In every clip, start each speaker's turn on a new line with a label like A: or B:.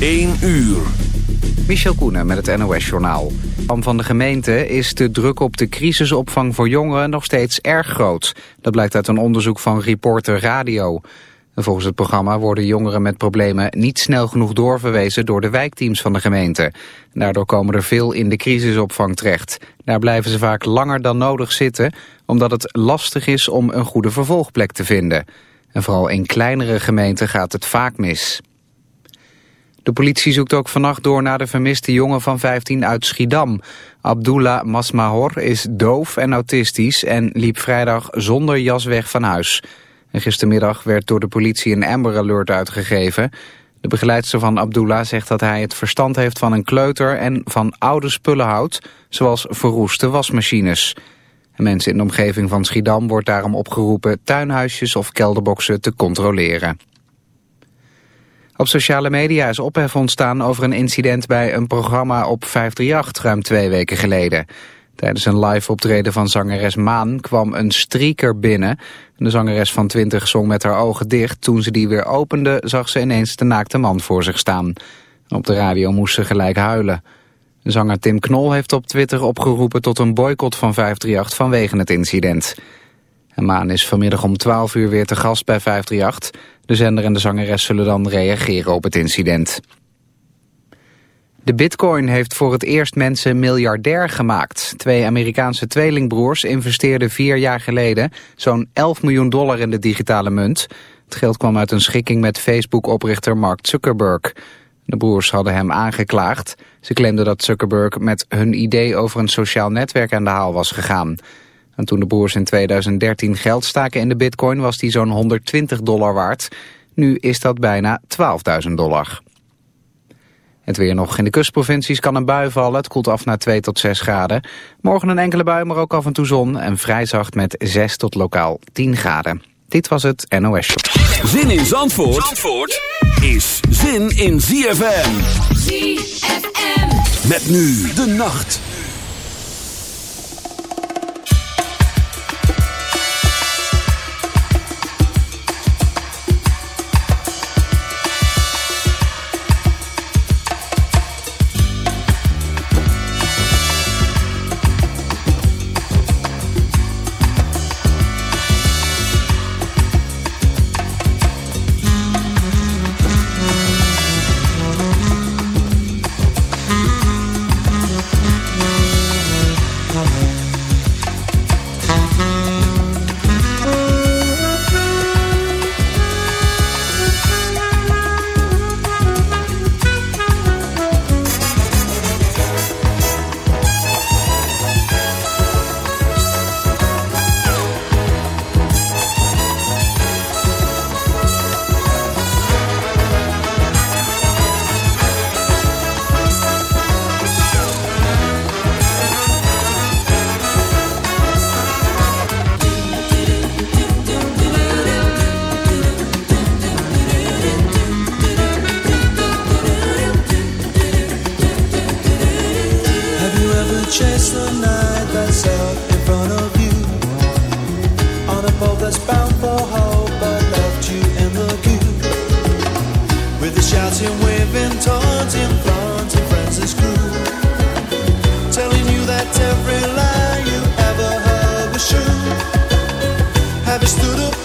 A: 1 uur.
B: Michel Koenen met het NOS-journaal. Van de gemeente is de druk op de crisisopvang voor jongeren nog steeds erg groot. Dat blijkt uit een onderzoek van Reporter Radio. Volgens het programma worden jongeren met problemen niet snel genoeg doorverwezen door de wijkteams van de gemeente. Daardoor komen er veel in de crisisopvang terecht. Daar blijven ze vaak langer dan nodig zitten, omdat het lastig is om een goede vervolgplek te vinden. En vooral in kleinere gemeenten gaat het vaak mis. De politie zoekt ook vannacht door naar de vermiste jongen van 15 uit Schiedam. Abdullah Masmahor is doof en autistisch en liep vrijdag zonder jas weg van huis. Gistermiddag werd door de politie een Amber Alert uitgegeven. De begeleidster van Abdullah zegt dat hij het verstand heeft van een kleuter en van oude spullen houdt, zoals verroeste wasmachines. En mensen in de omgeving van Schiedam wordt daarom opgeroepen tuinhuisjes of kelderboxen te controleren. Op sociale media is ophef ontstaan over een incident bij een programma op 538 ruim twee weken geleden. Tijdens een live optreden van zangeres Maan kwam een streaker binnen. De zangeres van 20 zong met haar ogen dicht. Toen ze die weer opende zag ze ineens de naakte man voor zich staan. Op de radio moest ze gelijk huilen. Zanger Tim Knol heeft op Twitter opgeroepen tot een boycott van 538 vanwege het incident. Maan is vanmiddag om 12 uur weer te gast bij 538. De zender en de zangeres zullen dan reageren op het incident. De bitcoin heeft voor het eerst mensen miljardair gemaakt. Twee Amerikaanse tweelingbroers investeerden vier jaar geleden zo'n 11 miljoen dollar in de digitale munt. Het geld kwam uit een schikking met Facebook-oprichter Mark Zuckerberg. De broers hadden hem aangeklaagd. Ze claimden dat Zuckerberg met hun idee over een sociaal netwerk aan de haal was gegaan. En toen de broers in 2013 geld staken in de bitcoin was die zo'n 120 dollar waard. Nu is dat bijna 12.000 dollar. Het weer nog in de kustprovincies kan een bui vallen. Het koelt af naar 2 tot 6 graden. Morgen een enkele bui, maar ook af en toe zon. En vrij zacht met 6 tot lokaal 10 graden. Dit was het NOS Show.
A: Zin in Zandvoort, Zandvoort is zin in ZFM. ZFM. Met nu de nacht.
C: stood up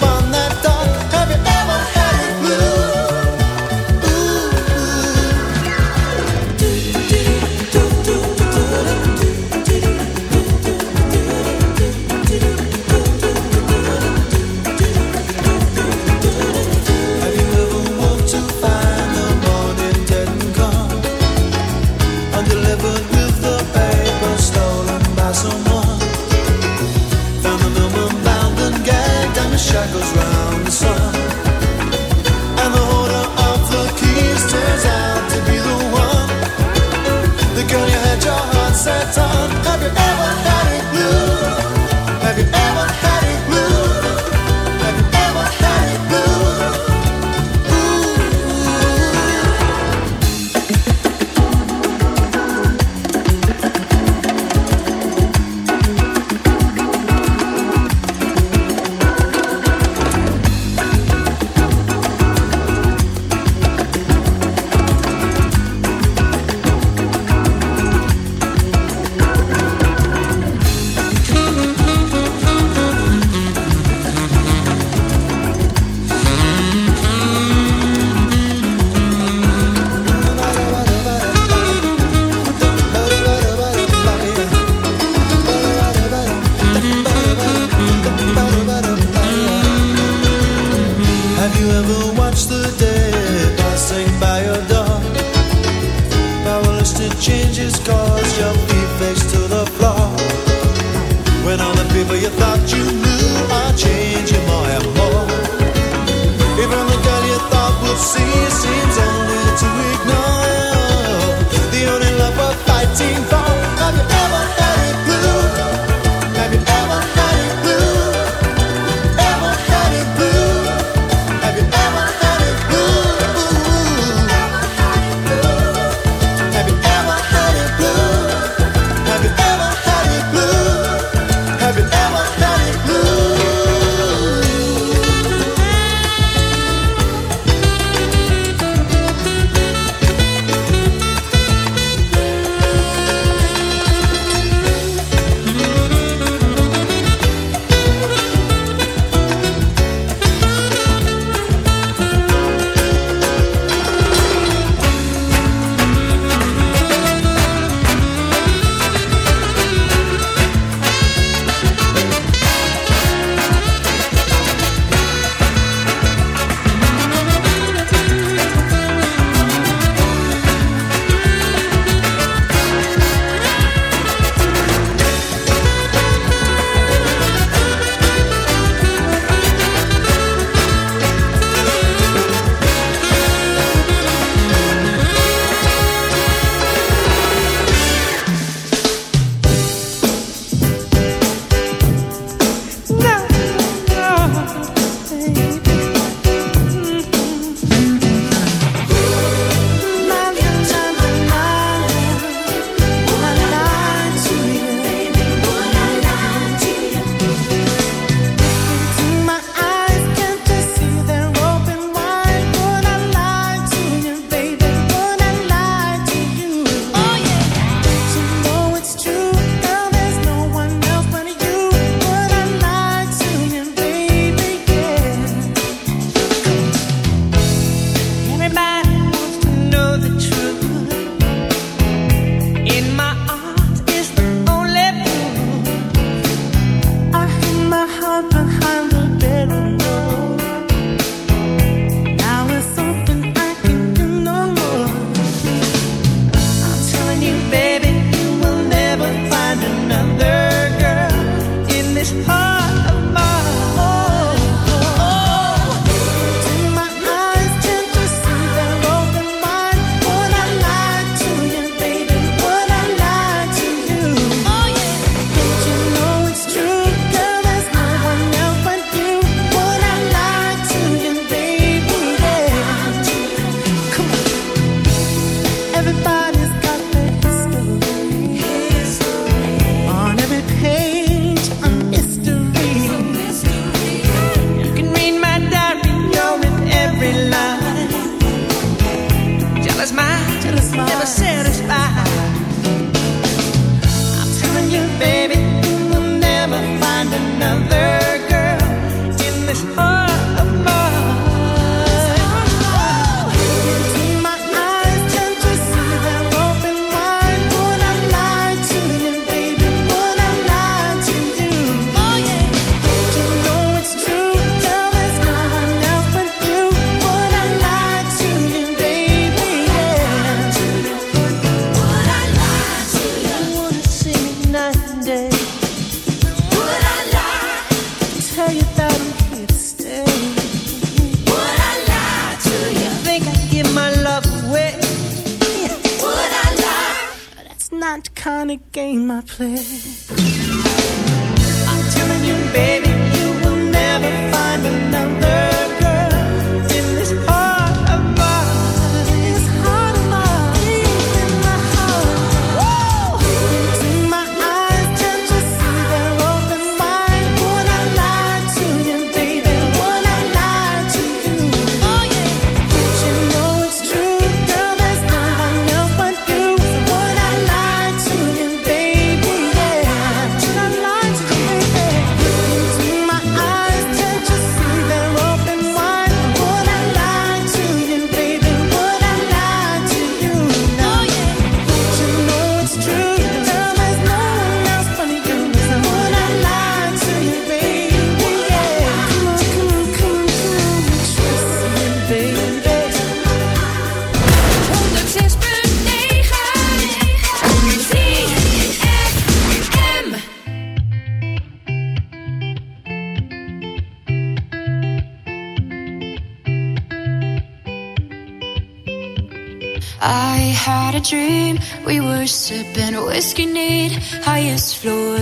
C: trying to gain my place.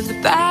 C: the back.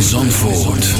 D: Zandvoort.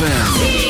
E: ZFM.